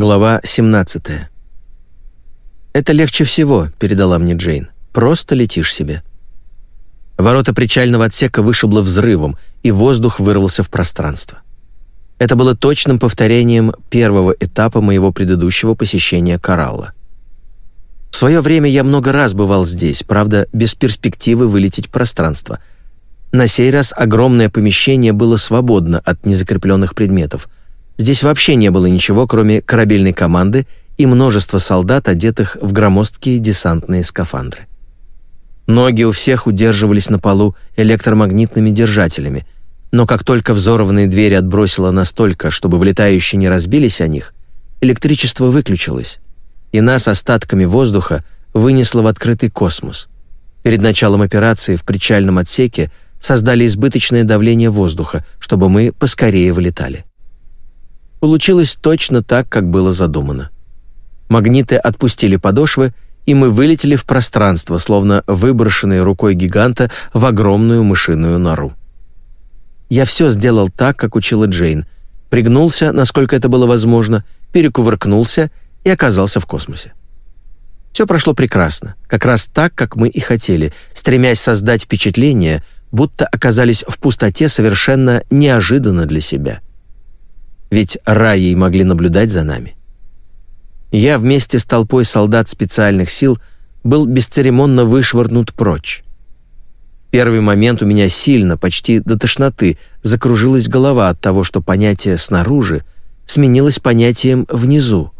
Глава 17. «Это легче всего», — передала мне Джейн. «Просто летишь себе». Ворота причального отсека вышибло взрывом, и воздух вырвался в пространство. Это было точным повторением первого этапа моего предыдущего посещения Коралла. В свое время я много раз бывал здесь, правда, без перспективы вылететь в пространство. На сей раз огромное помещение было свободно от незакрепленных предметов — Здесь вообще не было ничего, кроме корабельной команды и множества солдат, одетых в громоздкие десантные скафандры. Ноги у всех удерживались на полу электромагнитными держателями, но как только взорванные двери отбросило настолько, чтобы вылетающие не разбились о них, электричество выключилось, и нас остатками воздуха вынесло в открытый космос. Перед началом операции в причальном отсеке создали избыточное давление воздуха, чтобы мы поскорее вылетали. Получилось точно так, как было задумано. Магниты отпустили подошвы, и мы вылетели в пространство, словно выброшенные рукой гиганта в огромную мышиную нору. Я все сделал так, как учила Джейн. Пригнулся, насколько это было возможно, перекувыркнулся и оказался в космосе. Все прошло прекрасно, как раз так, как мы и хотели, стремясь создать впечатление, будто оказались в пустоте совершенно неожиданно для себя ведь раи могли наблюдать за нами. Я вместе с толпой солдат специальных сил был бесцеремонно вышвырнут прочь. Первый момент у меня сильно, почти до тошноты, закружилась голова от того, что понятие «снаружи» сменилось понятием «внизу».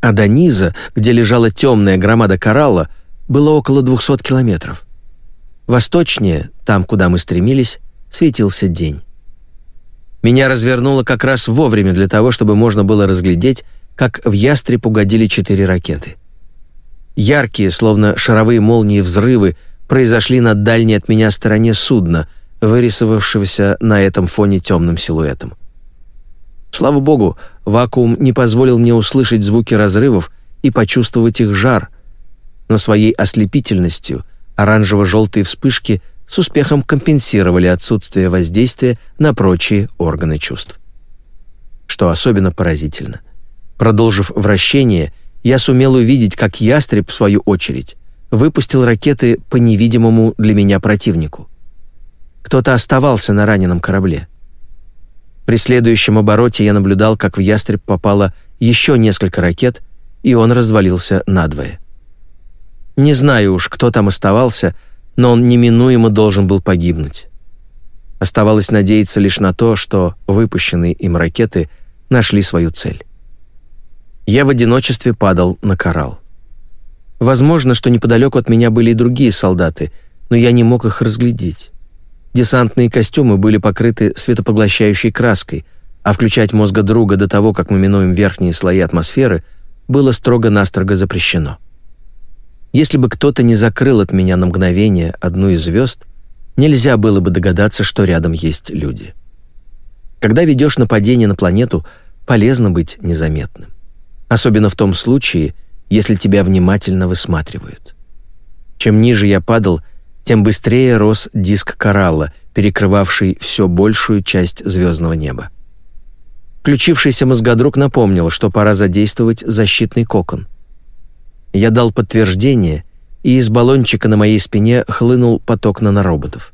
А до низа, где лежала темная громада коралла, было около 200 километров. Восточнее, там, куда мы стремились, светился день. Меня развернуло как раз вовремя для того, чтобы можно было разглядеть, как в ястреб угодили четыре ракеты. Яркие, словно шаровые молнии взрывы, произошли на дальней от меня стороне судна, вырисовавшегося на этом фоне темным силуэтом. Слава богу, вакуум не позволил мне услышать звуки разрывов и почувствовать их жар, но своей ослепительностью оранжево-желтые вспышки с успехом компенсировали отсутствие воздействия на прочие органы чувств. Что особенно поразительно. Продолжив вращение, я сумел увидеть, как ястреб, в свою очередь, выпустил ракеты по невидимому для меня противнику. Кто-то оставался на раненом корабле. При следующем обороте я наблюдал, как в ястреб попало еще несколько ракет, и он развалился надвое. Не знаю уж, кто там оставался, но он неминуемо должен был погибнуть. Оставалось надеяться лишь на то, что выпущенные им ракеты нашли свою цель. Я в одиночестве падал на коралл. Возможно, что неподалеку от меня были и другие солдаты, но я не мог их разглядеть. Десантные костюмы были покрыты светопоглощающей краской, а включать мозга друга до того, как мы минуем верхние слои атмосферы, было строго-настрого запрещено. Если бы кто-то не закрыл от меня на мгновение одну из звезд, нельзя было бы догадаться, что рядом есть люди. Когда ведешь нападение на планету, полезно быть незаметным. Особенно в том случае, если тебя внимательно высматривают. Чем ниже я падал, тем быстрее рос диск коралла, перекрывавший все большую часть звездного неба. Включившийся мозгодруг напомнил, что пора задействовать защитный кокон. Я дал подтверждение, и из баллончика на моей спине хлынул поток нанороботов.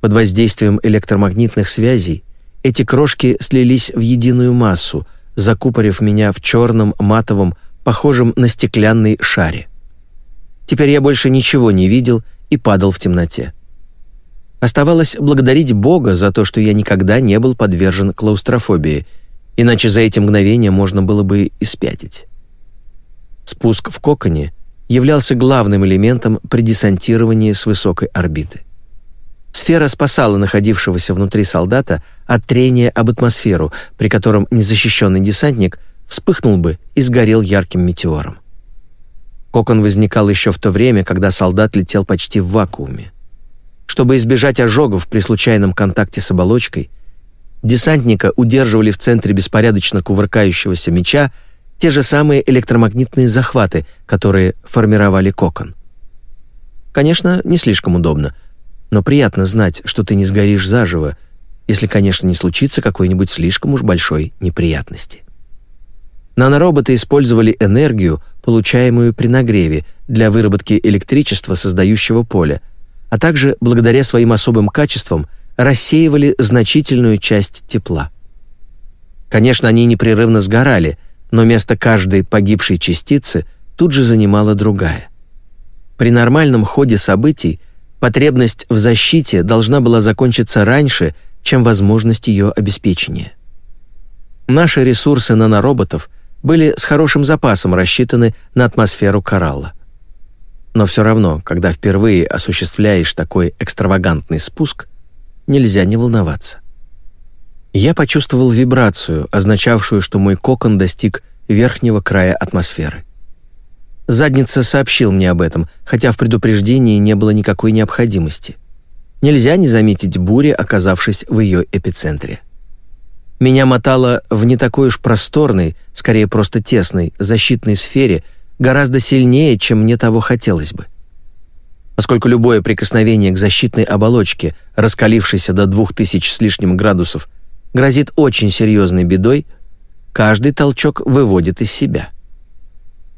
Под воздействием электромагнитных связей эти крошки слились в единую массу, закупорив меня в черном матовом, похожем на стеклянный шаре. Теперь я больше ничего не видел и падал в темноте. Оставалось благодарить Бога за то, что я никогда не был подвержен клаустрофобии, иначе за эти мгновения можно было бы и. Спуск в коконе являлся главным элементом при десантировании с высокой орбиты. Сфера спасала находившегося внутри солдата от трения об атмосферу, при котором незащищенный десантник вспыхнул бы и сгорел ярким метеором. Кокон возникал еще в то время, когда солдат летел почти в вакууме. Чтобы избежать ожогов при случайном контакте с оболочкой, десантника удерживали в центре беспорядочно кувыркающегося меча те же самые электромагнитные захваты, которые формировали кокон. Конечно, не слишком удобно, но приятно знать, что ты не сгоришь заживо, если, конечно, не случится какой-нибудь слишком уж большой неприятности. Нанороботы использовали энергию, получаемую при нагреве, для выработки электричества, создающего поле, а также, благодаря своим особым качествам, рассеивали значительную часть тепла. Конечно, они непрерывно сгорали, но место каждой погибшей частицы тут же занимала другая. При нормальном ходе событий потребность в защите должна была закончиться раньше, чем возможность ее обеспечения. Наши ресурсы нанороботов были с хорошим запасом рассчитаны на атмосферу коралла. Но все равно, когда впервые осуществляешь такой экстравагантный спуск, нельзя не волноваться. Я почувствовал вибрацию, означавшую, что мой кокон достиг верхнего края атмосферы. Задница сообщил мне об этом, хотя в предупреждении не было никакой необходимости. Нельзя не заметить бури, оказавшись в ее эпицентре. Меня мотало в не такой уж просторной, скорее просто тесной, защитной сфере гораздо сильнее, чем мне того хотелось бы. Поскольку любое прикосновение к защитной оболочке, раскалившейся до 2000 с лишним градусов, грозит очень серьезной бедой, каждый толчок выводит из себя.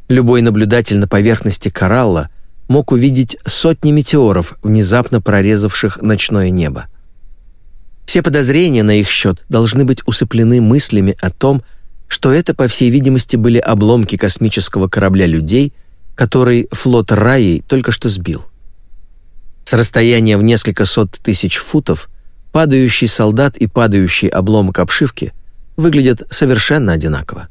Любой наблюдатель на поверхности коралла мог увидеть сотни метеоров, внезапно прорезавших ночное небо. Все подозрения на их счет должны быть усыплены мыслями о том, что это, по всей видимости, были обломки космического корабля людей, который флот Раи только что сбил. С расстояния в несколько сот тысяч футов падающий солдат и падающий обломок обшивки выглядят совершенно одинаково.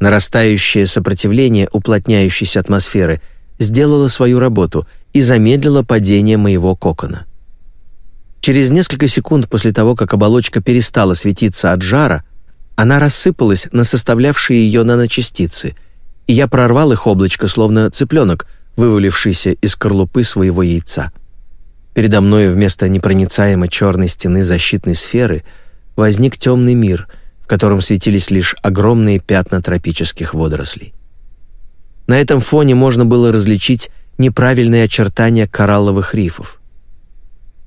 Нарастающее сопротивление уплотняющейся атмосферы сделало свою работу и замедлило падение моего кокона. Через несколько секунд после того, как оболочка перестала светиться от жара, она рассыпалась на составлявшие ее наночастицы, и я прорвал их облачко, словно цыпленок, вывалившийся из скорлупы своего яйца. Передо мной вместо непроницаемой черной стены защитной сферы возник темный мир, в котором светились лишь огромные пятна тропических водорослей. На этом фоне можно было различить неправильные очертания коралловых рифов.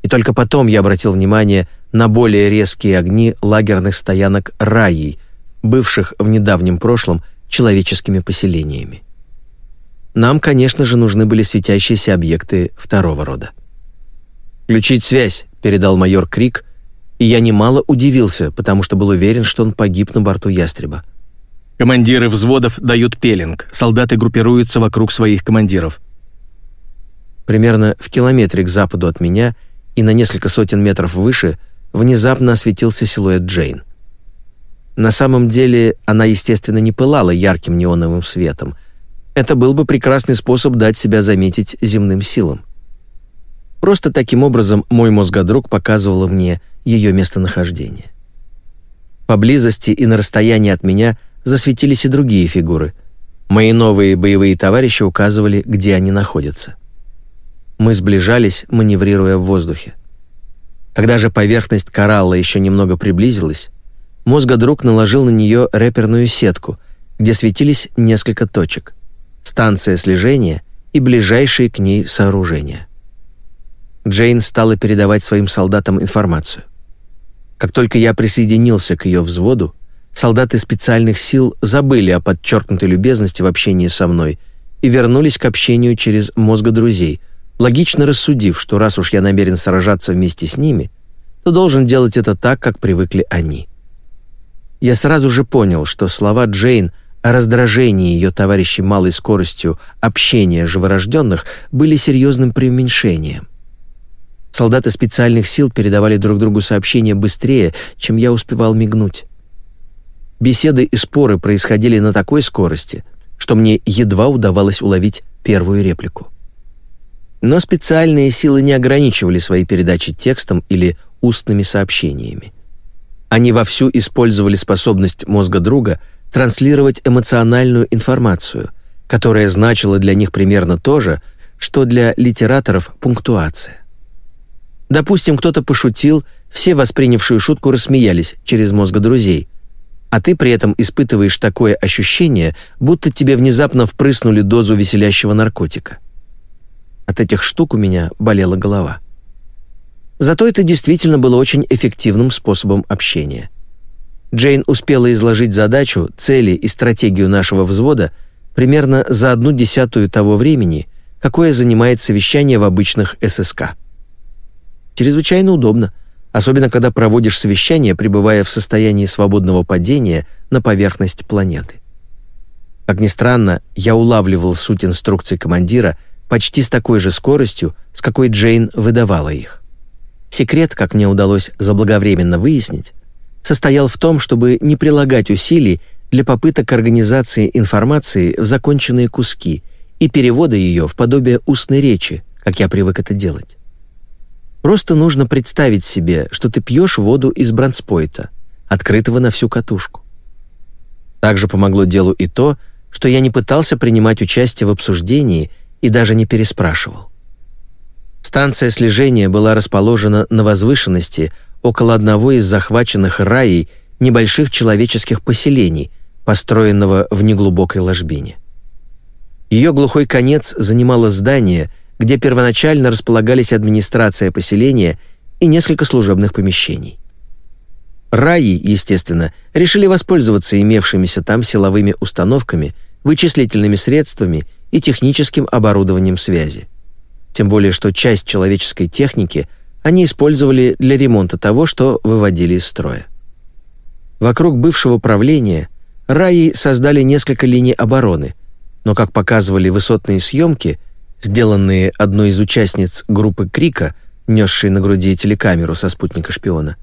И только потом я обратил внимание на более резкие огни лагерных стоянок раи, бывших в недавнем прошлом человеческими поселениями. Нам, конечно же, нужны были светящиеся объекты второго рода. «Включить связь», — передал майор Крик, и я немало удивился, потому что был уверен, что он погиб на борту «Ястреба». «Командиры взводов дают пеленг. Солдаты группируются вокруг своих командиров». Примерно в километре к западу от меня — и на несколько сотен метров выше внезапно осветился силуэт Джейн. На самом деле она, естественно, не пылала ярким неоновым светом. Это был бы прекрасный способ дать себя заметить земным силам. Просто таким образом мой мозгодруг показывал мне ее местонахождение. Поблизости и на расстоянии от меня засветились и другие фигуры. Мои новые боевые товарищи указывали, где они находятся. Мы сближались, маневрируя в воздухе. Когда же поверхность коралла еще немного приблизилась, мозгодруг наложил на нее реперную сетку, где светились несколько точек. Станция слежения и ближайшие к ней сооружения. Джейн стала передавать своим солдатам информацию. Как только я присоединился к ее взводу, солдаты специальных сил забыли о подчеркнутой любезности в общении со мной и вернулись к общению через мозгодрузей — логично рассудив, что раз уж я намерен сражаться вместе с ними, то должен делать это так, как привыкли они. Я сразу же понял, что слова Джейн о раздражении ее товарищей малой скоростью общения живорожденных были серьезным преуменьшением. Солдаты специальных сил передавали друг другу сообщения быстрее, чем я успевал мигнуть. Беседы и споры происходили на такой скорости, что мне едва удавалось уловить первую реплику. Но специальные силы не ограничивали свои передачи текстом или устными сообщениями. Они вовсю использовали способность мозга друга транслировать эмоциональную информацию, которая значила для них примерно то же, что для литераторов пунктуация. Допустим, кто-то пошутил, все воспринявшую шутку рассмеялись через мозга друзей, а ты при этом испытываешь такое ощущение, будто тебе внезапно впрыснули дозу веселящего наркотика. От этих штук у меня болела голова. Зато это действительно было очень эффективным способом общения. Джейн успела изложить задачу, цели и стратегию нашего взвода примерно за одну десятую того времени, какое занимает совещание в обычных ССК. Чрезвычайно удобно, особенно когда проводишь совещание, пребывая в состоянии свободного падения на поверхность планеты. Как ни странно, я улавливал суть инструкций командира почти с такой же скоростью, с какой Джейн выдавала их. Секрет, как мне удалось заблаговременно выяснить, состоял в том, чтобы не прилагать усилий для попыток организации информации в законченные куски и перевода ее в подобие устной речи, как я привык это делать. Просто нужно представить себе, что ты пьешь воду из бронспойта, открытого на всю катушку. Также помогло делу и то, что я не пытался принимать участие в обсуждении и даже не переспрашивал. Станция слежения была расположена на возвышенности около одного из захваченных раей небольших человеческих поселений, построенного в неглубокой ложбине. Ее глухой конец занимало здание, где первоначально располагались администрация поселения и несколько служебных помещений. Раи, естественно, решили воспользоваться имевшимися там силовыми установками, вычислительными средствами и техническим оборудованием связи. Тем более, что часть человеческой техники они использовали для ремонта того, что выводили из строя. Вокруг бывшего правления Раи создали несколько линий обороны, но, как показывали высотные съемки, сделанные одной из участниц группы Крика, несшей на груди телекамеру со спутника шпиона,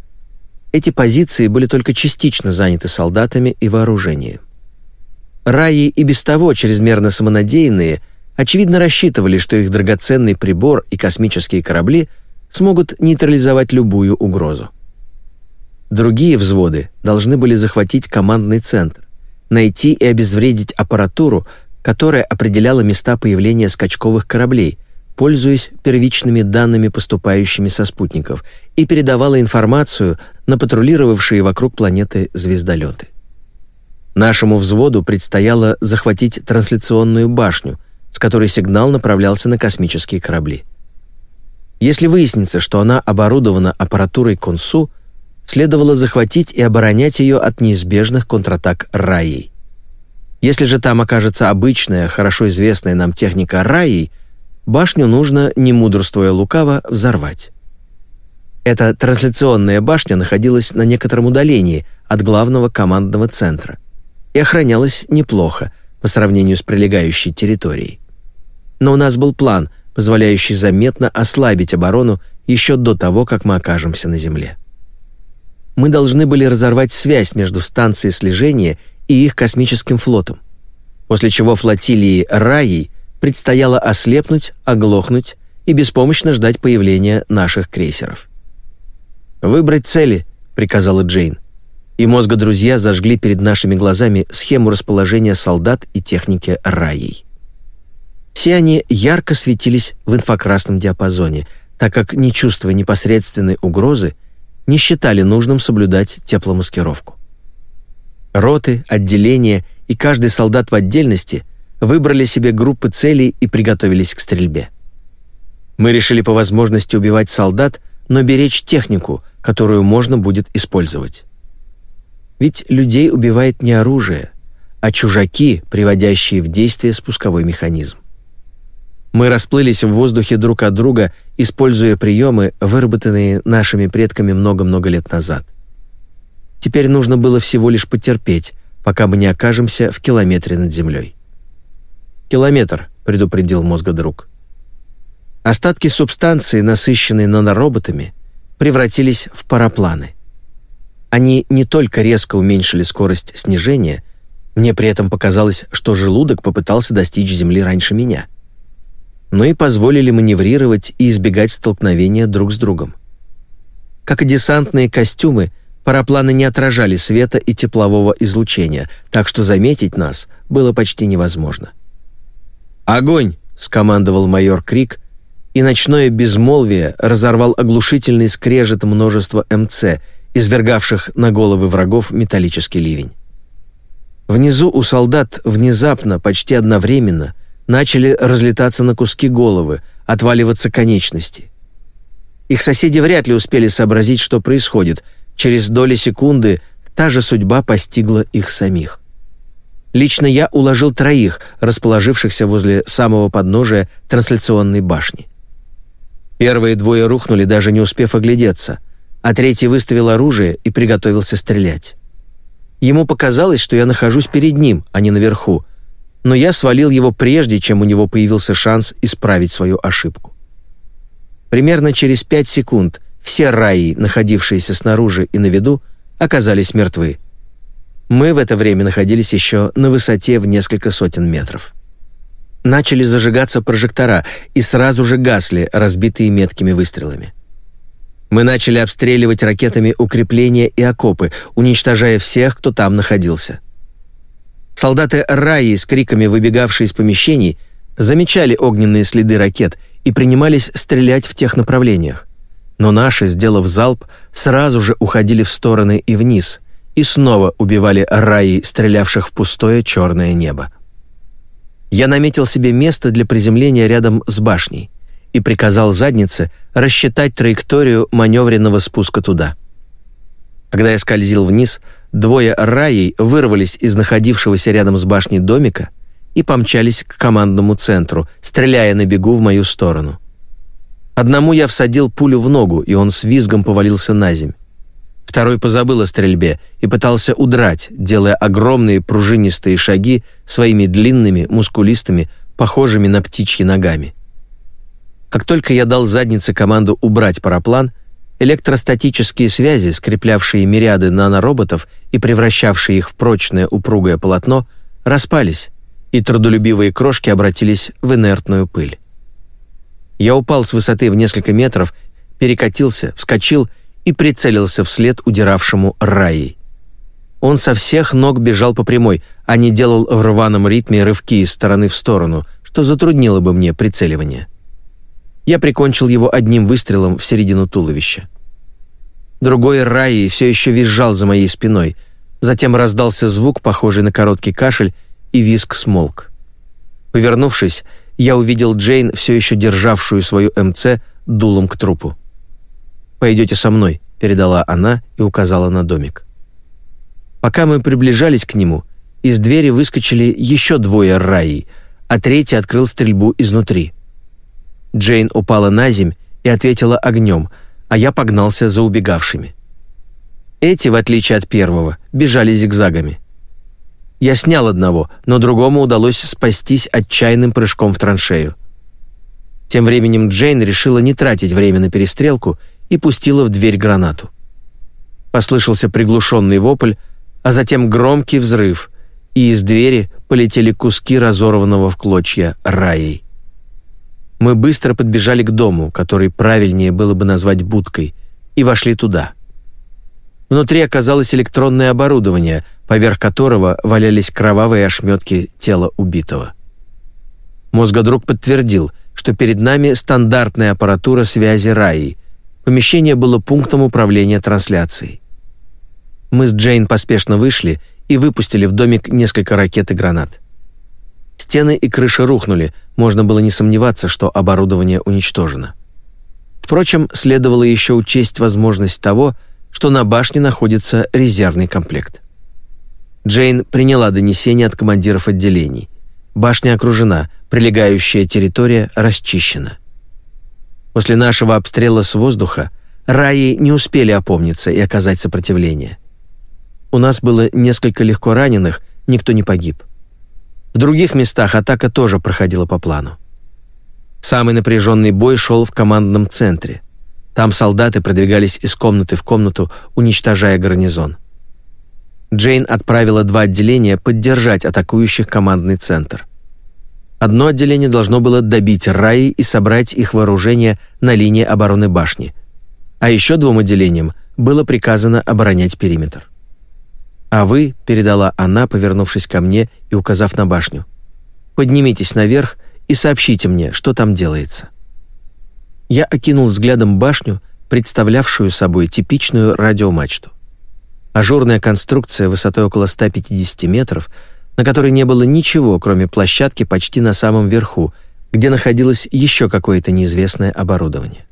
эти позиции были только частично заняты солдатами и вооружением. Раи и без того чрезмерно самонадеянные, очевидно рассчитывали, что их драгоценный прибор и космические корабли смогут нейтрализовать любую угрозу. Другие взводы должны были захватить командный центр, найти и обезвредить аппаратуру, которая определяла места появления скачковых кораблей, пользуясь первичными данными, поступающими со спутников, и передавала информацию на патрулировавшие вокруг планеты звездолеты. Нашему взводу предстояло захватить трансляционную башню, с которой сигнал направлялся на космические корабли. Если выяснится, что она оборудована аппаратурой Консу, следовало захватить и оборонять ее от неизбежных контратак Раей. Если же там окажется обычная, хорошо известная нам техника Раей, башню нужно, не мудрствуя лукаво, взорвать. Эта трансляционная башня находилась на некотором удалении от главного командного центра и охранялась неплохо по сравнению с прилегающей территорией. Но у нас был план, позволяющий заметно ослабить оборону еще до того, как мы окажемся на земле. Мы должны были разорвать связь между станцией слежения и их космическим флотом, после чего флотилии Раи предстояло ослепнуть, оглохнуть и беспомощно ждать появления наших крейсеров. «Выбрать цели», — приказала Джейн. И мозга друзья зажгли перед нашими глазами схему расположения солдат и техники Раей. Все они ярко светились в инфракрасном диапазоне, так как, не чувствуя непосредственной угрозы, не считали нужным соблюдать тепломаскировку. Роты, отделения и каждый солдат в отдельности выбрали себе группы целей и приготовились к стрельбе. Мы решили по возможности убивать солдат, но беречь технику, которую можно будет использовать. Ведь людей убивает не оружие, а чужаки, приводящие в действие спусковой механизм. Мы расплылись в воздухе друг от друга, используя приемы, выработанные нашими предками много-много лет назад. Теперь нужно было всего лишь потерпеть, пока мы не окажемся в километре над землей. «Километр», — предупредил мозгодруг. Остатки субстанции, насыщенные нанороботами, превратились в парапланы. Они не только резко уменьшили скорость снижения, мне при этом показалось, что желудок попытался достичь Земли раньше меня — но и позволили маневрировать и избегать столкновения друг с другом. Как и десантные костюмы, парапланы не отражали света и теплового излучения, так что заметить нас было почти невозможно. «Огонь!» — скомандовал майор Крик, и ночное безмолвие разорвал оглушительный скрежет множества МЦ, извергавших на головы врагов металлический ливень. Внизу у солдат внезапно, почти одновременно, начали разлетаться на куски головы, отваливаться конечности. Их соседи вряд ли успели сообразить, что происходит. Через доли секунды та же судьба постигла их самих. Лично я уложил троих, расположившихся возле самого подножия трансляционной башни. Первые двое рухнули, даже не успев оглядеться, а третий выставил оружие и приготовился стрелять. Ему показалось, что я нахожусь перед ним, а не наверху, но я свалил его прежде, чем у него появился шанс исправить свою ошибку. Примерно через пять секунд все раи, находившиеся снаружи и на виду, оказались мертвы. Мы в это время находились еще на высоте в несколько сотен метров. Начали зажигаться прожектора и сразу же гасли, разбитые меткими выстрелами. Мы начали обстреливать ракетами укрепления и окопы, уничтожая всех, кто там находился. Солдаты Раи с криками, выбегавшие из помещений, замечали огненные следы ракет и принимались стрелять в тех направлениях. Но наши, сделав залп, сразу же уходили в стороны и вниз и снова убивали Раи, стрелявших в пустое черное небо. Я наметил себе место для приземления рядом с башней и приказал заднице рассчитать траекторию маневренного спуска туда. Когда я скользил вниз, двое раей вырвались из находившегося рядом с башней домика и помчались к командному центру, стреляя на бегу в мою сторону. Одному я всадил пулю в ногу, и он с визгом повалился на земь. Второй позабыл о стрельбе и пытался удрать, делая огромные пружинистые шаги своими длинными, мускулистыми, похожими на птичьи ногами. Как только я дал заднице команду убрать параплан, электростатические связи, скреплявшие мириады нанороботов и превращавшие их в прочное упругое полотно, распались, и трудолюбивые крошки обратились в инертную пыль. Я упал с высоты в несколько метров, перекатился, вскочил и прицелился вслед удиравшему Раи. Он со всех ног бежал по прямой, а не делал в рваном ритме рывки из стороны в сторону, что затруднило бы мне прицеливание. Я прикончил его одним выстрелом в середину туловища. Другой Раи все еще визжал за моей спиной. Затем раздался звук, похожий на короткий кашель, и виск смолк. Повернувшись, я увидел Джейн, все еще державшую свою МЦ дулом к трупу. «Пойдете со мной», — передала она и указала на домик. Пока мы приближались к нему, из двери выскочили еще двое раи, а третий открыл стрельбу изнутри. Джейн упала на земь и ответила огнем, а я погнался за убегавшими. Эти, в отличие от первого, бежали зигзагами. Я снял одного, но другому удалось спастись отчаянным прыжком в траншею. Тем временем Джейн решила не тратить время на перестрелку и пустила в дверь гранату. Послышался приглушенный вопль, а затем громкий взрыв, и из двери полетели куски разорванного в клочья раей. Мы быстро подбежали к дому, который правильнее было бы назвать будкой, и вошли туда. Внутри оказалось электронное оборудование, поверх которого валялись кровавые ошметки тела убитого. Мозгодруг подтвердил, что перед нами стандартная аппаратура связи РАИ, Помещение было пунктом управления трансляцией. Мы с Джейн поспешно вышли и выпустили в домик несколько ракет и гранат. Стены и крыша рухнули, можно было не сомневаться, что оборудование уничтожено. Впрочем, следовало еще учесть возможность того, что на башне находится резервный комплект. Джейн приняла донесение от командиров отделений. Башня окружена, прилегающая территория расчищена. После нашего обстрела с воздуха раи не успели опомниться и оказать сопротивление. У нас было несколько легко раненых, никто не погиб. В других местах атака тоже проходила по плану. Самый напряженный бой шел в командном центре. Там солдаты продвигались из комнаты в комнату, уничтожая гарнизон. Джейн отправила два отделения поддержать атакующих командный центр. Одно отделение должно было добить раи и собрать их вооружение на линии обороны башни. А еще двум отделениям было приказано оборонять периметр. «А вы», — передала она, повернувшись ко мне и указав на башню, «поднимитесь наверх и сообщите мне, что там делается». Я окинул взглядом башню, представлявшую собой типичную радиомачту. Ажурная конструкция высотой около 150 метров — на которой не было ничего, кроме площадки почти на самом верху, где находилось еще какое-то неизвестное оборудование.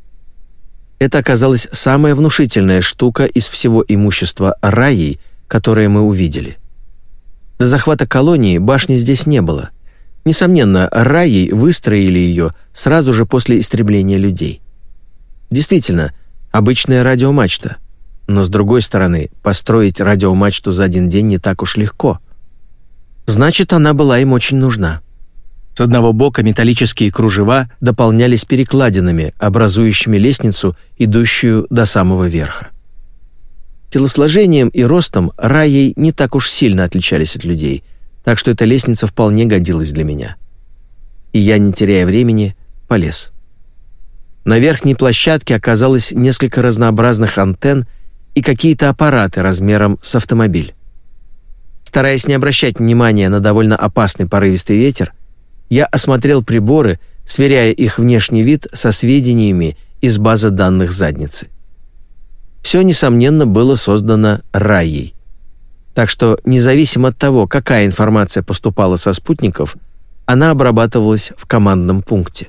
Это оказалась самая внушительная штука из всего имущества Раи, которое мы увидели. До захвата колонии башни здесь не было. Несомненно, Раей выстроили ее сразу же после истребления людей. Действительно, обычная радиомачта. Но, с другой стороны, построить радиомачту за один день не так уж легко. Значит, она была им очень нужна. С одного бока металлические кружева дополнялись перекладинами, образующими лестницу, идущую до самого верха. Телосложением и ростом Раей не так уж сильно отличались от людей, так что эта лестница вполне годилась для меня. И я, не теряя времени, полез. На верхней площадке оказалось несколько разнообразных антенн и какие-то аппараты размером с автомобиль. Стараясь не обращать внимания на довольно опасный порывистый ветер, я осмотрел приборы, сверяя их внешний вид со сведениями из базы данных задницы все, несомненно, было создано Раей. Так что, независимо от того, какая информация поступала со спутников, она обрабатывалась в командном пункте.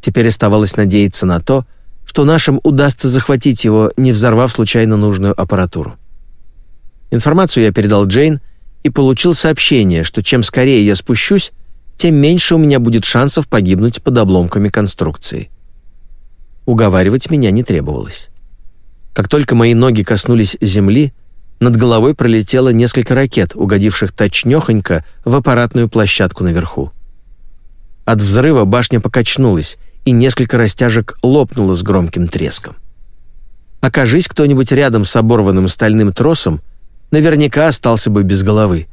Теперь оставалось надеяться на то, что нашим удастся захватить его, не взорвав случайно нужную аппаратуру. Информацию я передал Джейн и получил сообщение, что чем скорее я спущусь, тем меньше у меня будет шансов погибнуть под обломками конструкции. Уговаривать меня не требовалось. Как только мои ноги коснулись земли, над головой пролетело несколько ракет, угодивших точнёхонько в аппаратную площадку наверху. От взрыва башня покачнулась, и несколько растяжек лопнуло с громким треском. Окажись кто-нибудь рядом с оборванным стальным тросом, наверняка остался бы без головы.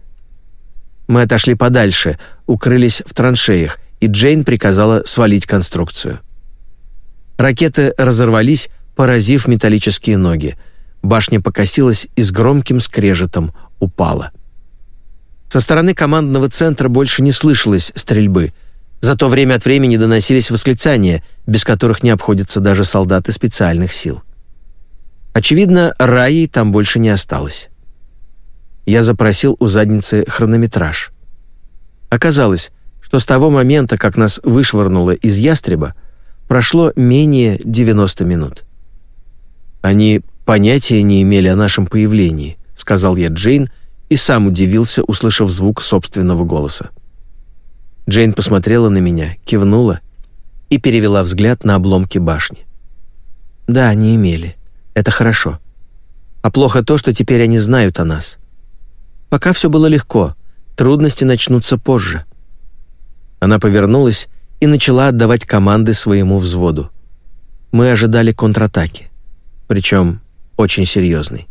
Мы отошли подальше, укрылись в траншеях, и Джейн приказала свалить конструкцию. Ракеты разорвались, поразив металлические ноги. Башня покосилась и с громким скрежетом упала. Со стороны командного центра больше не слышалось стрельбы, зато время от времени доносились восклицания, без которых не обходятся даже солдаты специальных сил. Очевидно, Раи там больше не осталось. Я запросил у задницы хронометраж. Оказалось, что с того момента, как нас вышвырнуло из ястреба, прошло менее 90 минут. Они понятия не имели о нашем появлении, сказал я Джейн и сам удивился, услышав звук собственного голоса. Джейн посмотрела на меня, кивнула и перевела взгляд на обломки башни. Да, они имели. Это хорошо. А плохо то, что теперь они знают о нас. Пока все было легко, трудности начнутся позже. Она повернулась и начала отдавать команды своему взводу. Мы ожидали контратаки причем очень серьезный.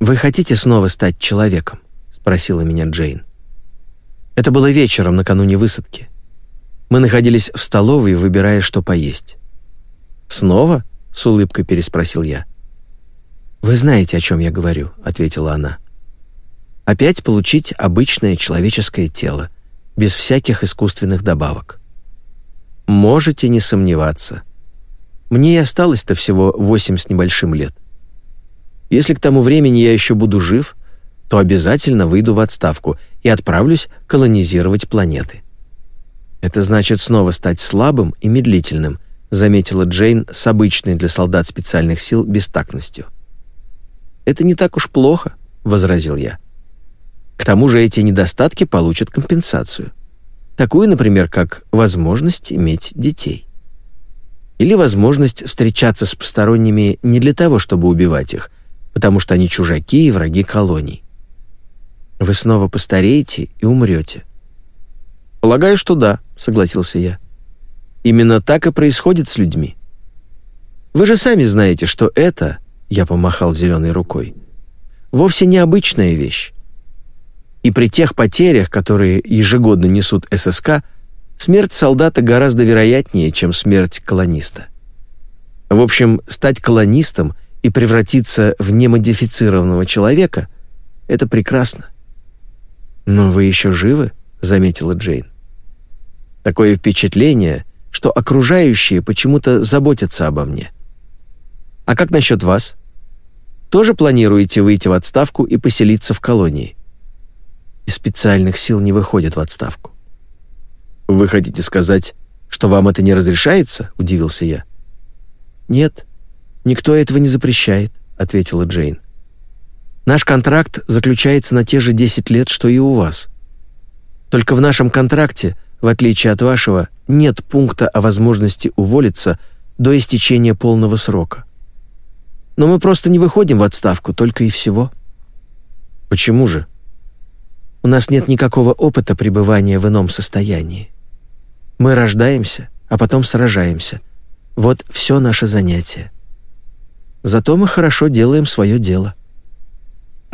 «Вы хотите снова стать человеком?» — спросила меня Джейн. Это было вечером накануне высадки. Мы находились в столовой, выбирая, что поесть. «Снова?» — с улыбкой переспросил я. «Вы знаете, о чем я говорю», — ответила она. «Опять получить обычное человеческое тело, без всяких искусственных добавок». «Можете не сомневаться», мне и осталось-то всего восемь с небольшим лет. Если к тому времени я еще буду жив, то обязательно выйду в отставку и отправлюсь колонизировать планеты. Это значит снова стать слабым и медлительным, заметила Джейн с обычной для солдат специальных сил бестактностью. Это не так уж плохо, возразил я. К тому же эти недостатки получат компенсацию. Такую, например, как возможность иметь детей или возможность встречаться с посторонними не для того, чтобы убивать их, потому что они чужаки и враги колоний. Вы снова постареете и умрете. Полагаю, что да, согласился я. Именно так и происходит с людьми. Вы же сами знаете, что это, я помахал зеленой рукой, вовсе не обычная вещь. И при тех потерях, которые ежегодно несут ССК, Смерть солдата гораздо вероятнее, чем смерть колониста. В общем, стать колонистом и превратиться в немодифицированного человека — это прекрасно. «Но вы еще живы?» — заметила Джейн. «Такое впечатление, что окружающие почему-то заботятся обо мне. А как насчет вас? Тоже планируете выйти в отставку и поселиться в колонии?» «Из специальных сил не выходят в отставку. «Вы хотите сказать, что вам это не разрешается?» — удивился я. «Нет, никто этого не запрещает», — ответила Джейн. Наш контракт заключается на те же 10 лет, что и у вас. Только в нашем контракте, в отличие от вашего, нет пункта о возможности уволиться до истечения полного срока. Но мы просто не выходим в отставку, только и всего. Почему же? У нас нет никакого опыта пребывания в ином состоянии. Мы рождаемся, а потом сражаемся. Вот все наше занятие. Зато мы хорошо делаем свое дело.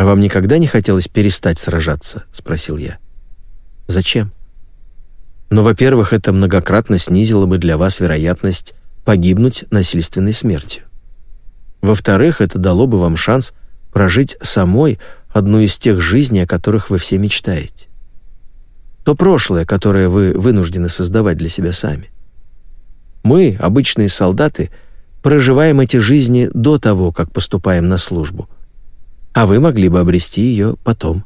«А вам никогда не хотелось перестать сражаться?» — спросил я. «Зачем?» «Ну, во-первых, это многократно снизило бы для вас вероятность погибнуть насильственной смертью. Во-вторых, это дало бы вам шанс прожить самой одну из тех жизней, о которых вы все мечтаете. То прошлое, которое вы вынуждены создавать для себя сами. Мы, обычные солдаты, проживаем эти жизни до того, как поступаем на службу, а вы могли бы обрести ее потом.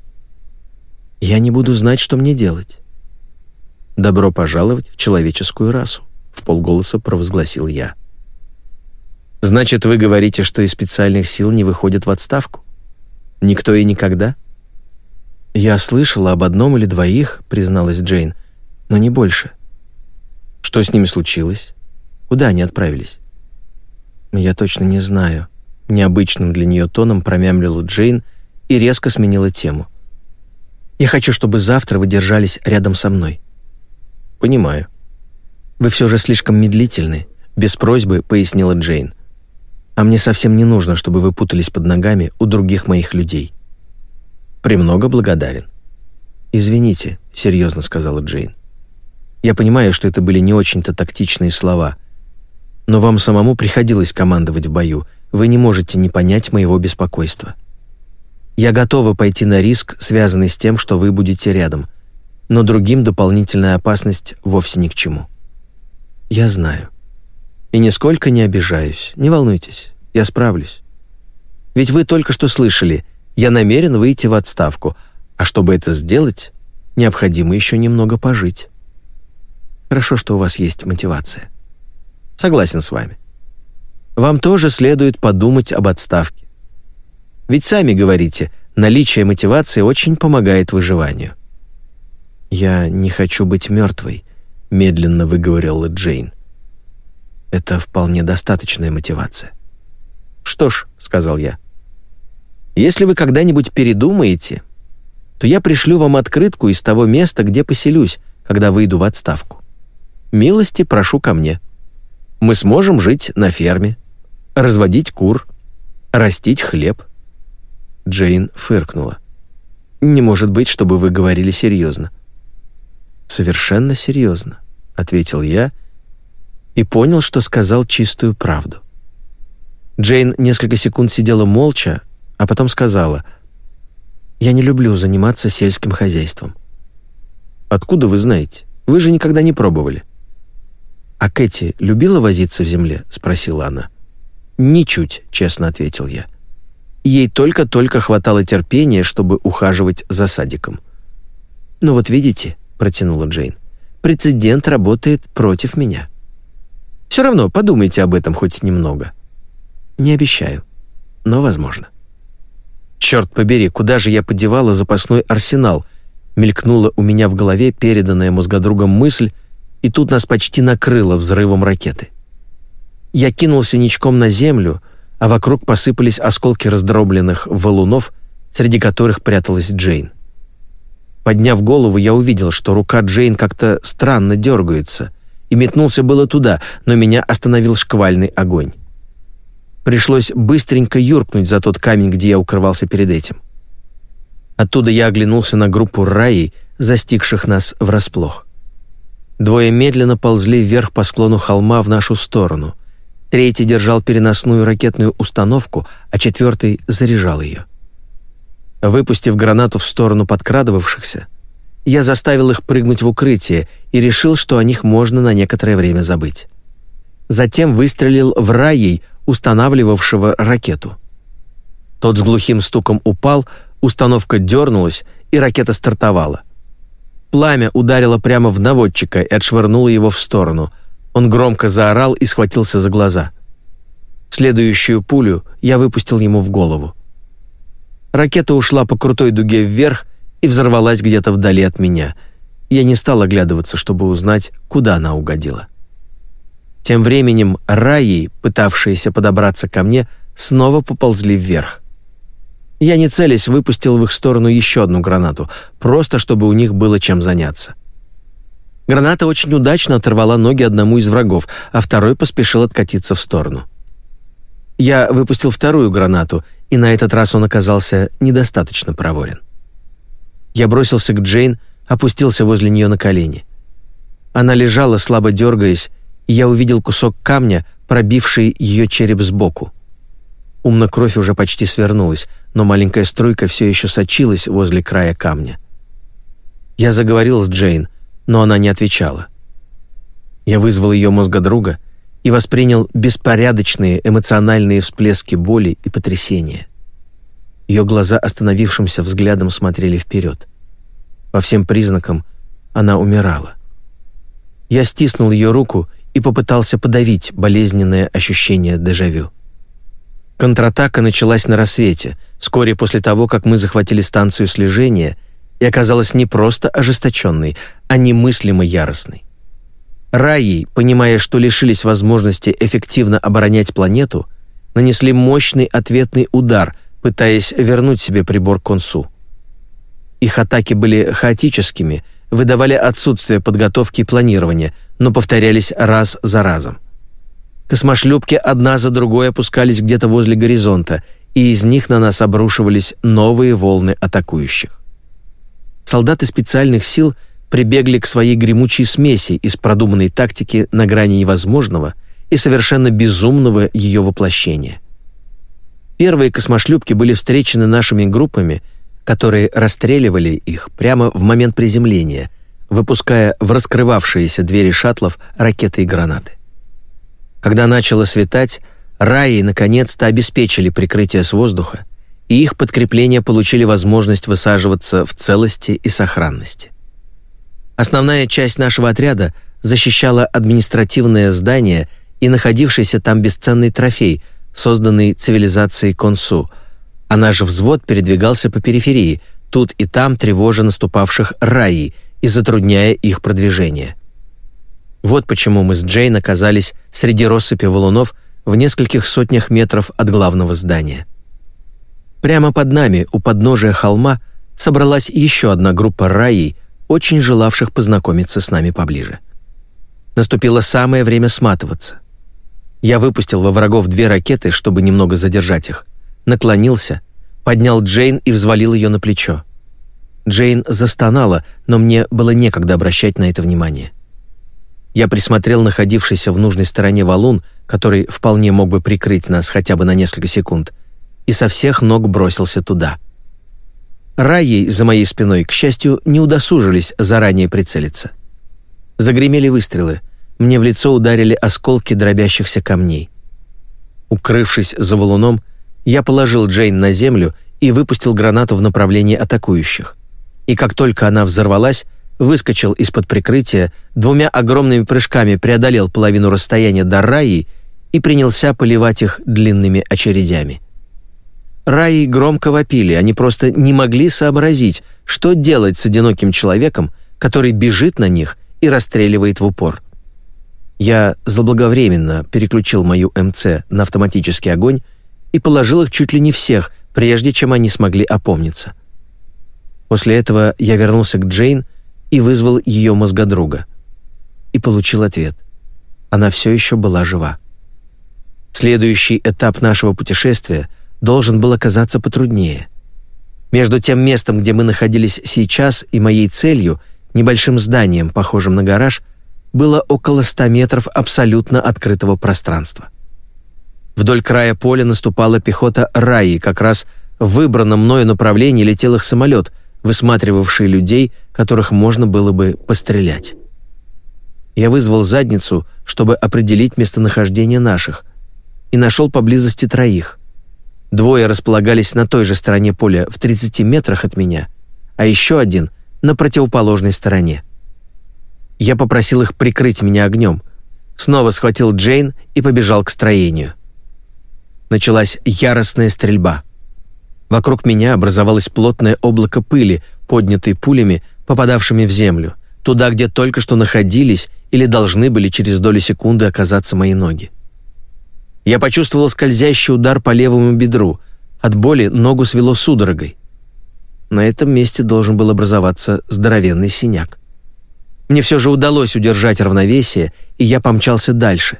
Я не буду знать, что мне делать. Добро пожаловать в человеческую расу, в полголоса провозгласил я. Значит, вы говорите, что из специальных сил не выходят в отставку? Никто и никогда? Я слышала об одном или двоих, призналась Джейн, но не больше. Что с ними случилось? Куда они отправились? Я точно не знаю. Необычным для нее тоном промямлила Джейн и резко сменила тему. Я хочу, чтобы завтра вы держались рядом со мной. Понимаю. Вы все же слишком медлительны, без просьбы пояснила Джейн а мне совсем не нужно, чтобы вы путались под ногами у других моих людей». «Премного благодарен». «Извините», — серьезно сказала Джейн. «Я понимаю, что это были не очень-то тактичные слова, но вам самому приходилось командовать в бою, вы не можете не понять моего беспокойства. Я готова пойти на риск, связанный с тем, что вы будете рядом, но другим дополнительная опасность вовсе ни к чему». «Я знаю. И нисколько не обижаюсь. Не волнуйтесь, я справлюсь. Ведь вы только что слышали, я намерен выйти в отставку, а чтобы это сделать, необходимо еще немного пожить. Хорошо, что у вас есть мотивация. Согласен с вами. Вам тоже следует подумать об отставке. Ведь сами говорите, наличие мотивации очень помогает выживанию. «Я не хочу быть мертвой», — медленно выговорила Джейн. Это вполне достаточная мотивация. «Что ж», — сказал я, — «если вы когда-нибудь передумаете, то я пришлю вам открытку из того места, где поселюсь, когда выйду в отставку. Милости прошу ко мне. Мы сможем жить на ферме, разводить кур, растить хлеб». Джейн фыркнула. «Не может быть, чтобы вы говорили серьезно». «Совершенно серьезно», — ответил я, — и понял, что сказал чистую правду. Джейн несколько секунд сидела молча, а потом сказала, «Я не люблю заниматься сельским хозяйством». «Откуда вы знаете? Вы же никогда не пробовали». «А Кэти любила возиться в земле?» — спросила она. «Ничуть», — честно ответил я. Ей только-только хватало терпения, чтобы ухаживать за садиком. «Ну вот видите», — протянула Джейн, — «прецедент работает против меня». Все равно подумайте об этом хоть немного. Не обещаю, но возможно. Черт побери, куда же я подевала запасной арсенал? Мелькнула у меня в голове переданная мозгодругом мысль, и тут нас почти накрыло взрывом ракеты. Я кинулся ничком на землю, а вокруг посыпались осколки раздробленных валунов, среди которых пряталась Джейн. Подняв голову, я увидел, что рука Джейн как-то странно дергается — и метнулся было туда, но меня остановил шквальный огонь. Пришлось быстренько юркнуть за тот камень, где я укрывался перед этим. Оттуда я оглянулся на группу раи, застигших нас врасплох. Двое медленно ползли вверх по склону холма в нашу сторону. Третий держал переносную ракетную установку, а четвертый заряжал ее. Выпустив гранату в сторону подкрадывавшихся, я заставил их прыгнуть в укрытие и решил, что о них можно на некоторое время забыть. Затем выстрелил в Раей, устанавливавшего ракету. Тот с глухим стуком упал, установка дернулась, и ракета стартовала. Пламя ударило прямо в наводчика и отшвырнуло его в сторону. Он громко заорал и схватился за глаза. Следующую пулю я выпустил ему в голову. Ракета ушла по крутой дуге вверх и взорвалась где-то вдали от меня. Я не стал оглядываться, чтобы узнать, куда она угодила. Тем временем раи, пытавшиеся подобраться ко мне, снова поползли вверх. Я не целясь выпустил в их сторону еще одну гранату, просто чтобы у них было чем заняться. Граната очень удачно оторвала ноги одному из врагов, а второй поспешил откатиться в сторону. Я выпустил вторую гранату, и на этот раз он оказался недостаточно проворен. Я бросился к Джейн, опустился возле нее на колени. Она лежала, слабо дергаясь, и я увидел кусок камня, пробивший ее череп сбоку. Умна кровь уже почти свернулась, но маленькая струйка все еще сочилась возле края камня. Я заговорил с Джейн, но она не отвечала. Я вызвал ее мозгодруга и воспринял беспорядочные эмоциональные всплески боли и потрясения. Ее глаза остановившимся взглядом смотрели вперед. По всем признакам она умирала. Я стиснул ее руку и попытался подавить болезненное ощущение дежавю. Контратака началась на рассвете, вскоре после того, как мы захватили станцию слежения, и оказалась не просто ожесточенной, а немыслимо яростной. Раи, понимая, что лишились возможности эффективно оборонять планету, нанесли мощный ответный удар, пытаясь вернуть себе прибор Консу. Их атаки были хаотическими, выдавали отсутствие подготовки и планирования, но повторялись раз за разом. Космошлюпки одна за другой опускались где-то возле горизонта, и из них на нас обрушивались новые волны атакующих. Солдаты специальных сил прибегли к своей гремучей смеси из продуманной тактики на грани невозможного и совершенно безумного ее воплощения. Первые космошлюпки были встречены нашими группами – которые расстреливали их прямо в момент приземления, выпуская в раскрывавшиеся двери шаттлов ракеты и гранаты. Когда начало светать, раи наконец-то обеспечили прикрытие с воздуха, и их подкрепления получили возможность высаживаться в целости и сохранности. Основная часть нашего отряда защищала административное здание и находившийся там бесценный трофей, созданный цивилизацией Консу – а наш взвод передвигался по периферии, тут и там тревожа наступавших раи и затрудняя их продвижение. Вот почему мы с Джейн оказались среди россыпи валунов в нескольких сотнях метров от главного здания. Прямо под нами, у подножия холма, собралась еще одна группа раи, очень желавших познакомиться с нами поближе. Наступило самое время сматываться. Я выпустил во врагов две ракеты, чтобы немного задержать их, наклонился, поднял Джейн и взвалил ее на плечо. Джейн застонала, но мне было некогда обращать на это внимание. Я присмотрел находившийся в нужной стороне валун, который вполне мог бы прикрыть нас хотя бы на несколько секунд, и со всех ног бросился туда. Раи за моей спиной, к счастью, не удосужились заранее прицелиться. Загремели выстрелы. Мне в лицо ударили осколки дробящихся камней. Укрывшись за валуном, я положил Джейн на землю и выпустил гранату в направлении атакующих. И как только она взорвалась, выскочил из-под прикрытия, двумя огромными прыжками преодолел половину расстояния до Раи и принялся поливать их длинными очередями. Раи громко вопили, они просто не могли сообразить, что делать с одиноким человеком, который бежит на них и расстреливает в упор. Я заблаговременно переключил мою МЦ на автоматический огонь и положил их чуть ли не всех, прежде чем они смогли опомниться. После этого я вернулся к Джейн и вызвал ее мозгодруга. И получил ответ. Она все еще была жива. Следующий этап нашего путешествия должен был оказаться потруднее. Между тем местом, где мы находились сейчас, и моей целью, небольшим зданием, похожим на гараж, было около 100 метров абсолютно открытого пространства. Вдоль края поля наступала пехота Раи, как раз в выбранном мною направлении летел их самолет, высматривавший людей, которых можно было бы пострелять. Я вызвал задницу, чтобы определить местонахождение наших, и нашел поблизости троих. Двое располагались на той же стороне поля в 30 метрах от меня, а еще один — на противоположной стороне. Я попросил их прикрыть меня огнем, снова схватил Джейн и побежал к строению началась яростная стрельба. Вокруг меня образовалось плотное облако пыли, поднятой пулями, попадавшими в землю, туда, где только что находились или должны были через долю секунды оказаться мои ноги. Я почувствовал скользящий удар по левому бедру. От боли ногу свело судорогой. На этом месте должен был образоваться здоровенный синяк. Мне все же удалось удержать равновесие, и я помчался дальше.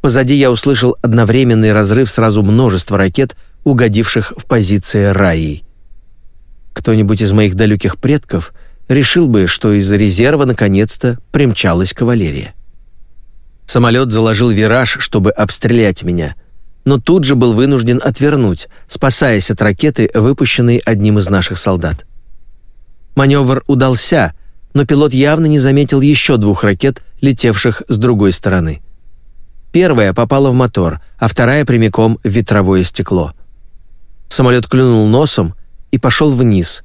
Позади я услышал одновременный разрыв сразу множества ракет, угодивших в позиции Раи. Кто-нибудь из моих далеких предков решил бы, что из резерва наконец-то примчалась кавалерия. Самолет заложил вираж, чтобы обстрелять меня, но тут же был вынужден отвернуть, спасаясь от ракеты, выпущенной одним из наших солдат. Маневр удался, но пилот явно не заметил еще двух ракет, летевших с другой стороны. Первая попала в мотор, а вторая прямиком в ветровое стекло. Самолет клюнул носом и пошел вниз,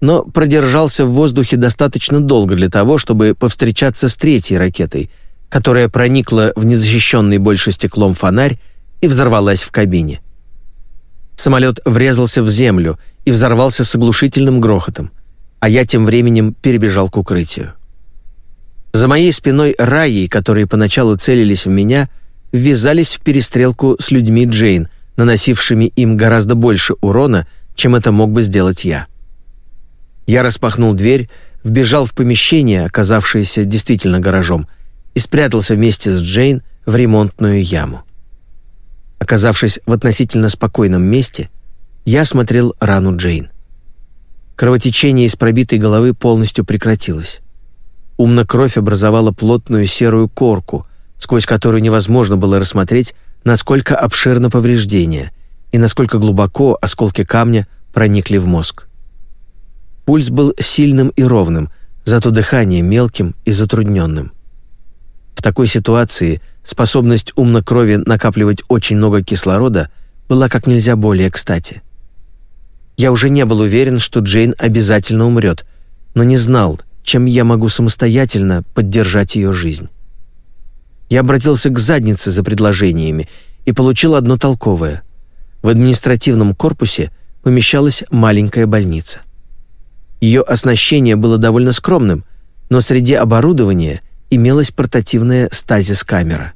но продержался в воздухе достаточно долго для того, чтобы повстречаться с третьей ракетой, которая проникла в незащищенный больше стеклом фонарь и взорвалась в кабине. Самолет врезался в землю и взорвался с оглушительным грохотом, а я тем временем перебежал к укрытию. За моей спиной раи, которые поначалу целились в меня, ввязались в перестрелку с людьми Джейн, наносившими им гораздо больше урона, чем это мог бы сделать я. Я распахнул дверь, вбежал в помещение, оказавшееся действительно гаражом, и спрятался вместе с Джейн в ремонтную яму. Оказавшись в относительно спокойном месте, я осмотрел рану Джейн. Кровотечение из пробитой головы полностью прекратилось. Умно кровь образовала плотную серую корку, сквозь которую невозможно было рассмотреть, насколько обширно повреждение и насколько глубоко осколки камня проникли в мозг. Пульс был сильным и ровным, зато дыхание мелким и затрудненным. В такой ситуации способность умно крови накапливать очень много кислорода была как нельзя более кстати. Я уже не был уверен, что Джейн обязательно умрет, но не знал, чем я могу самостоятельно поддержать ее жизнь. Я обратился к заднице за предложениями и получил одно толковое. В административном корпусе помещалась маленькая больница. Ее оснащение было довольно скромным, но среди оборудования имелась портативная стазис-камера.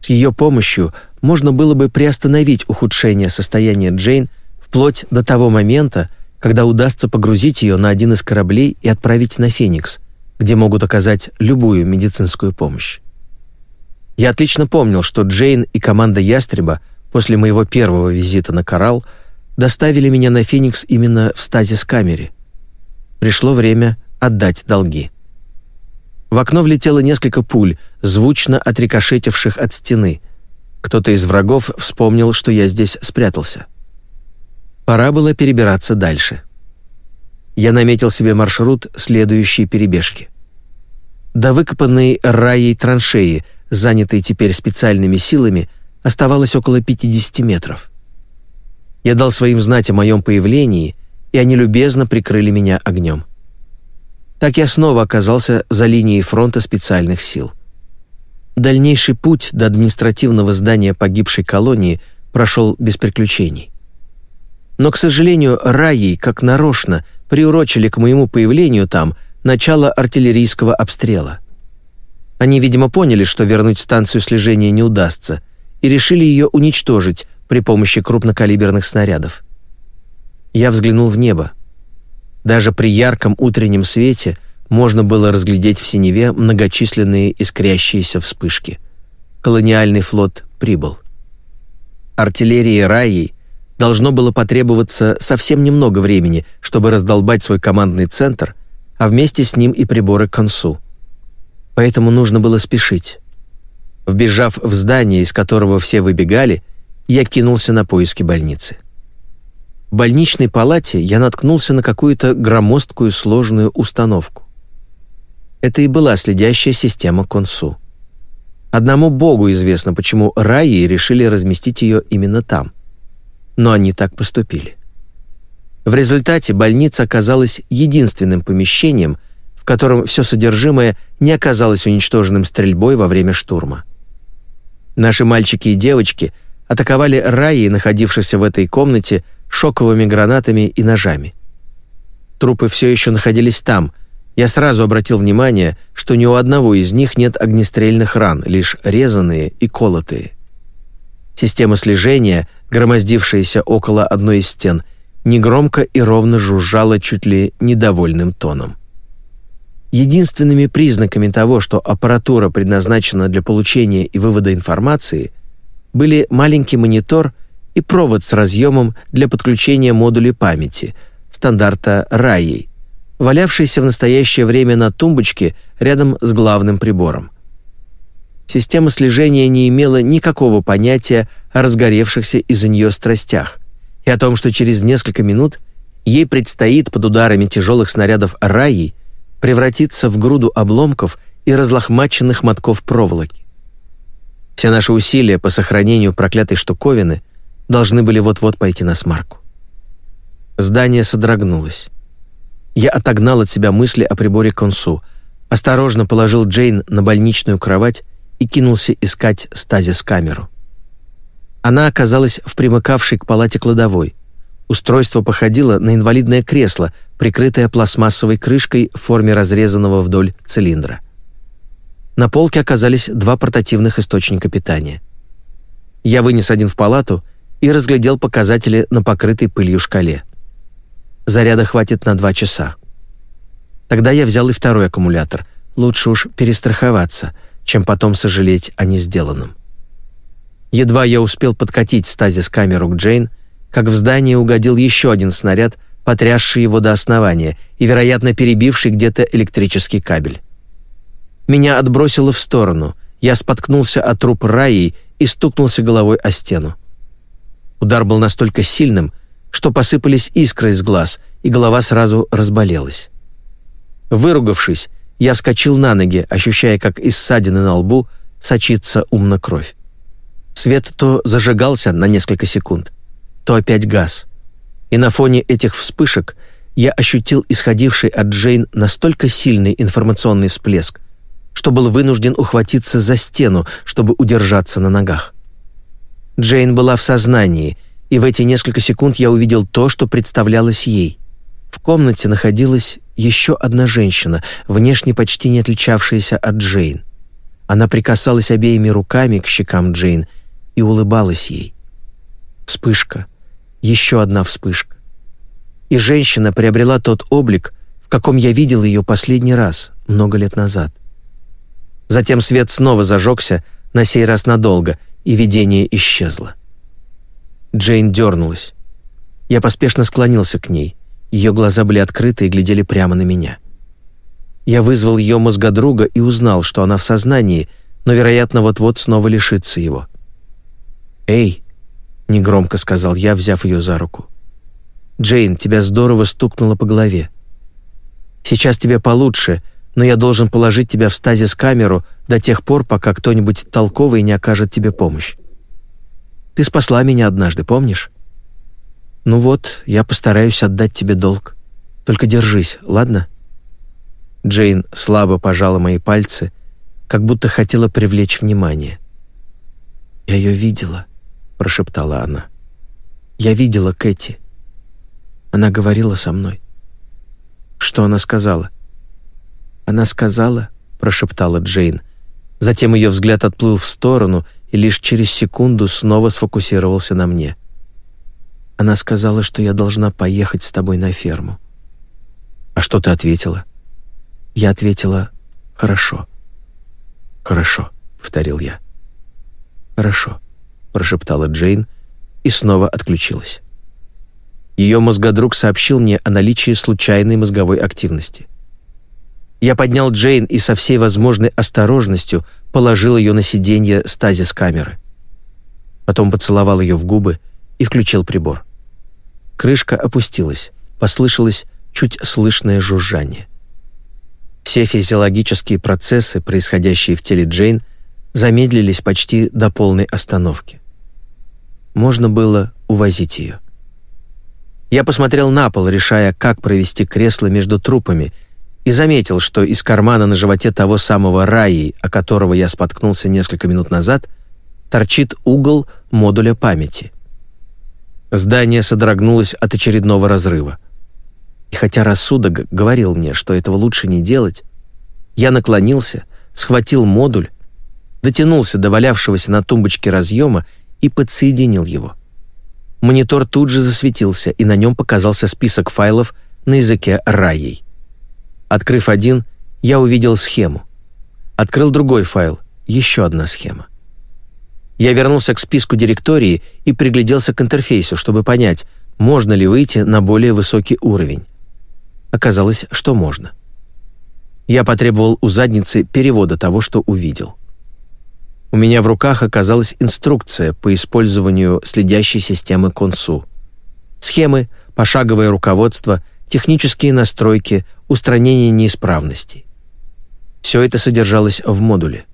С ее помощью можно было бы приостановить ухудшение состояния Джейн вплоть до того момента, когда удастся погрузить ее на один из кораблей и отправить на Феникс, где могут оказать любую медицинскую помощь. Я отлично помнил, что Джейн и команда «Ястреба» после моего первого визита на «Коралл» доставили меня на «Феникс» именно в стазис-камере. Пришло время отдать долги. В окно влетело несколько пуль, звучно отрикошетивших от стены. Кто-то из врагов вспомнил, что я здесь спрятался. Пора было перебираться дальше. Я наметил себе маршрут следующей перебежки. До выкопанной раей траншеи, занятой теперь специальными силами, оставалось около 50 метров. Я дал своим знать о моем появлении, и они любезно прикрыли меня огнем. Так я снова оказался за линией фронта специальных сил. Дальнейший путь до административного здания погибшей колонии прошел без приключений. Но, к сожалению, Раей, как нарочно, приурочили к моему появлению там начало артиллерийского обстрела. Они, видимо, поняли, что вернуть станцию слежения не удастся, и решили ее уничтожить при помощи крупнокалиберных снарядов. Я взглянул в небо. Даже при ярком утреннем свете можно было разглядеть в синеве многочисленные искрящиеся вспышки. Колониальный флот прибыл. Артиллерии Раи должно было потребоваться совсем немного времени, чтобы раздолбать свой командный центр, а вместе с ним и приборы к концу. Поэтому нужно было спешить. Вбежав в здание, из которого все выбегали, я кинулся на поиски больницы. Больничной палате я наткнулся на какую-то громоздкую сложную установку. Это и была следящая система Консу. Одному богу известно, почему Раи решили разместить ее именно там – но они так поступили. В результате больница оказалась единственным помещением, в котором все содержимое не оказалось уничтоженным стрельбой во время штурма. Наши мальчики и девочки атаковали Раи, находившихся в этой комнате, шоковыми гранатами и ножами. Трупы все еще находились там. Я сразу обратил внимание, что ни у одного из них нет огнестрельных ран, лишь резаные и колотые. Система слежения, громоздившаяся около одной из стен, негромко и ровно жужжала чуть ли недовольным тоном. Единственными признаками того, что аппаратура предназначена для получения и вывода информации, были маленький монитор и провод с разъемом для подключения модулей памяти стандарта RAI, валявшийся в настоящее время на тумбочке рядом с главным прибором. Система слежения не имела никакого понятия о разгоревшихся из-за нее страстях и о том, что через несколько минут ей предстоит под ударами тяжелых снарядов раи превратиться в груду обломков и разлохмаченных мотков проволоки. Все наши усилия по сохранению проклятой штуковины должны были вот-вот пойти на смарку. Здание содрогнулось. Я отогнал от себя мысли о приборе консу, осторожно положил Джейн на больничную кровать и кинулся искать стазис-камеру. Она оказалась в примыкавшей к палате кладовой. Устройство походило на инвалидное кресло, прикрытое пластмассовой крышкой в форме разрезанного вдоль цилиндра. На полке оказались два портативных источника питания. Я вынес один в палату и разглядел показатели на покрытой пылью шкале. Заряда хватит на два часа. Тогда я взял и второй аккумулятор. Лучше уж перестраховаться, чем потом сожалеть о несделанном. Едва я успел подкатить стазис-камеру к Джейн, как в здание угодил еще один снаряд, потрясший его до основания и, вероятно, перебивший где-то электрический кабель. Меня отбросило в сторону. Я споткнулся от труп Раи и стукнулся головой о стену. Удар был настолько сильным, что посыпались искры из глаз, и голова сразу разболелась. Выругавшись, я вскочил на ноги, ощущая, как из ссадины на лбу сочится умна кровь. Свет то зажигался на несколько секунд, то опять газ. И на фоне этих вспышек я ощутил исходивший от Джейн настолько сильный информационный всплеск, что был вынужден ухватиться за стену, чтобы удержаться на ногах. Джейн была в сознании, и в эти несколько секунд я увидел то, что представлялось ей. В комнате находилась еще одна женщина, внешне почти не отличавшаяся от Джейн. Она прикасалась обеими руками к щекам Джейн и улыбалась ей. Вспышка, еще одна вспышка. И женщина приобрела тот облик, в каком я видел ее последний раз, много лет назад. Затем свет снова зажегся, на сей раз надолго, и видение исчезло. Джейн дернулась. Я поспешно склонился к ней. Ее глаза были открыты и глядели прямо на меня. Я вызвал ее мозгодруга и узнал, что она в сознании, но, вероятно, вот-вот снова лишится его. «Эй!» — негромко сказал я, взяв ее за руку. «Джейн, тебя здорово стукнуло по голове. Сейчас тебе получше, но я должен положить тебя в стазис-камеру до тех пор, пока кто-нибудь толковый не окажет тебе помощь. Ты спасла меня однажды, помнишь? Ну вот, я постараюсь отдать тебе долг. Только держись, ладно?» Джейн слабо пожала мои пальцы, как будто хотела привлечь внимание. «Я ее видела», — прошептала она. «Я видела Кэти. Она говорила со мной». «Что она сказала?» «Она сказала», — прошептала Джейн. Затем ее взгляд отплыл в сторону и лишь через секунду снова сфокусировался на мне. Она сказала, что я должна поехать с тобой на ферму. «А что ты ответила?» Я ответила «Хорошо». «Хорошо», — повторил я. «Хорошо», прошептала Джейн и снова отключилась. Ее мозгодруг сообщил мне о наличии случайной мозговой активности. Я поднял Джейн и со всей возможной осторожностью положил ее на сиденье стазис камеры. Потом поцеловал ее в губы и включил прибор. Крышка опустилась, послышалось чуть слышное жужжание. Все физиологические процессы, происходящие в теле Джейн, замедлились почти до полной остановки можно было увозить ее. Я посмотрел на пол, решая, как провести кресло между трупами, и заметил, что из кармана на животе того самого Раи, о которого я споткнулся несколько минут назад, торчит угол модуля памяти. Здание содрогнулось от очередного разрыва. И хотя рассудок говорил мне, что этого лучше не делать, я наклонился, схватил модуль, дотянулся до валявшегося на тумбочке разъема и подсоединил его. Монитор тут же засветился, и на нем показался список файлов на языке Раей. Открыв один, я увидел схему. Открыл другой файл, еще одна схема. Я вернулся к списку директории и пригляделся к интерфейсу, чтобы понять, можно ли выйти на более высокий уровень. Оказалось, что можно. Я потребовал у задницы перевода того, что увидел. У меня в руках оказалась инструкция по использованию следящей системы Консу. Схемы, пошаговое руководство, технические настройки, устранение неисправностей. Все это содержалось в модуле.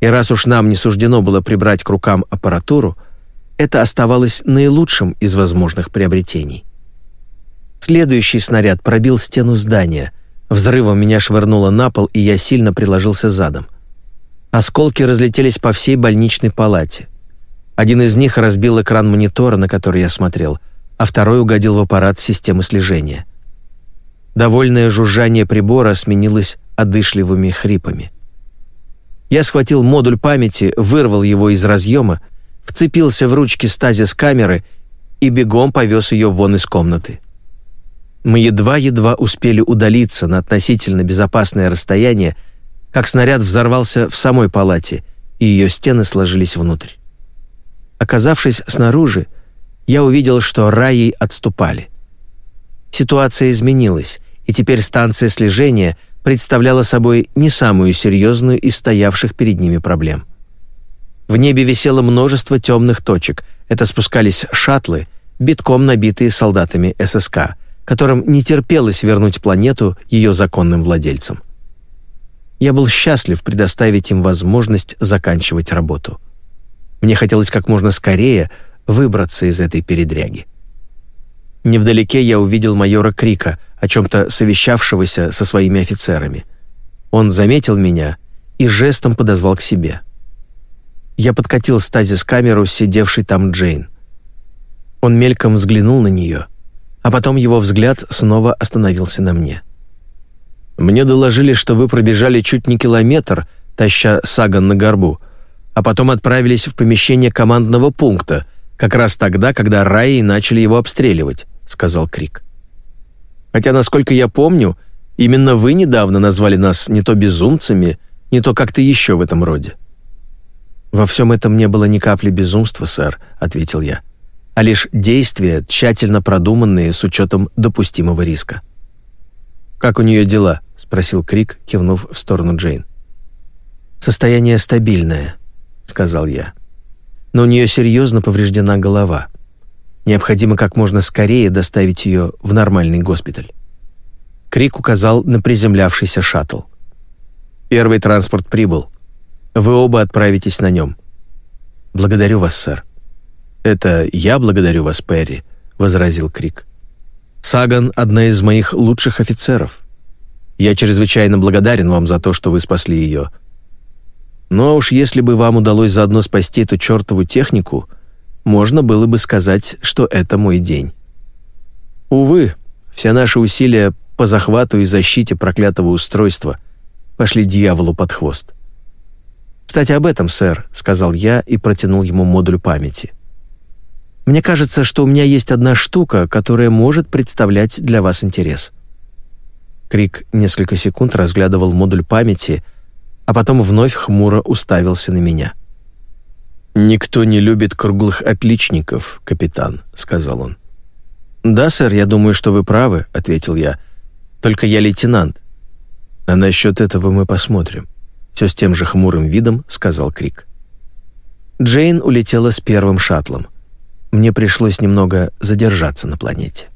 И раз уж нам не суждено было прибрать к рукам аппаратуру, это оставалось наилучшим из возможных приобретений. Следующий снаряд пробил стену здания. Взрывом меня швырнуло на пол, и я сильно приложился задом. Осколки разлетелись по всей больничной палате. Один из них разбил экран монитора, на который я смотрел, а второй угодил в аппарат системы слежения. Довольное жужжание прибора сменилось одышливыми хрипами. Я схватил модуль памяти, вырвал его из разъема, вцепился в ручки стазис камеры и бегом повез ее вон из комнаты. Мы едва-едва успели удалиться на относительно безопасное расстояние, как снаряд взорвался в самой палате, и ее стены сложились внутрь. Оказавшись снаружи, я увидел, что раи отступали. Ситуация изменилась, и теперь станция слежения — представляла собой не самую серьезную из стоявших перед ними проблем. В небе висело множество темных точек. Это спускались шаттлы, битком набитые солдатами ССК, которым не терпелось вернуть планету ее законным владельцам. Я был счастлив предоставить им возможность заканчивать работу. Мне хотелось как можно скорее выбраться из этой передряги. Невдалеке я увидел майора Крика, о чем-то совещавшегося со своими офицерами. Он заметил меня и жестом подозвал к себе. Я подкатил стазис-камеру, сидевшей там Джейн. Он мельком взглянул на нее, а потом его взгляд снова остановился на мне. «Мне доложили, что вы пробежали чуть не километр, таща саган на горбу, а потом отправились в помещение командного пункта, как раз тогда, когда Раи начали его обстреливать. — сказал Крик. «Хотя, насколько я помню, именно вы недавно назвали нас не то безумцами, не то как-то еще в этом роде». «Во всем этом не было ни капли безумства, сэр», — ответил я, «а лишь действия, тщательно продуманные с учетом допустимого риска». «Как у нее дела?» — спросил Крик, кивнув в сторону Джейн. «Состояние стабильное», — сказал я. «Но у нее серьезно повреждена голова. Необходимо как можно скорее доставить ее в нормальный госпиталь. Крик указал на приземлявшийся шаттл. «Первый транспорт прибыл. Вы оба отправитесь на нем». «Благодарю вас, сэр». «Это я благодарю вас, Перри», — возразил Крик. «Саган — одна из моих лучших офицеров. Я чрезвычайно благодарен вам за то, что вы спасли ее. Но уж если бы вам удалось заодно спасти эту чертову технику, можно было бы сказать, что это мой день. Увы, все наши усилия по захвату и защите проклятого устройства пошли дьяволу под хвост. «Кстати, об этом, сэр», — сказал я и протянул ему модуль памяти. «Мне кажется, что у меня есть одна штука, которая может представлять для вас интерес». Крик несколько секунд разглядывал модуль памяти, а потом вновь хмуро уставился на меня. «Никто не любит круглых отличников, капитан», — сказал он. «Да, сэр, я думаю, что вы правы», — ответил я. «Только я лейтенант». «А насчет этого мы посмотрим», — все с тем же хмурым видом сказал Крик. Джейн улетела с первым шаттлом. Мне пришлось немного задержаться на планете.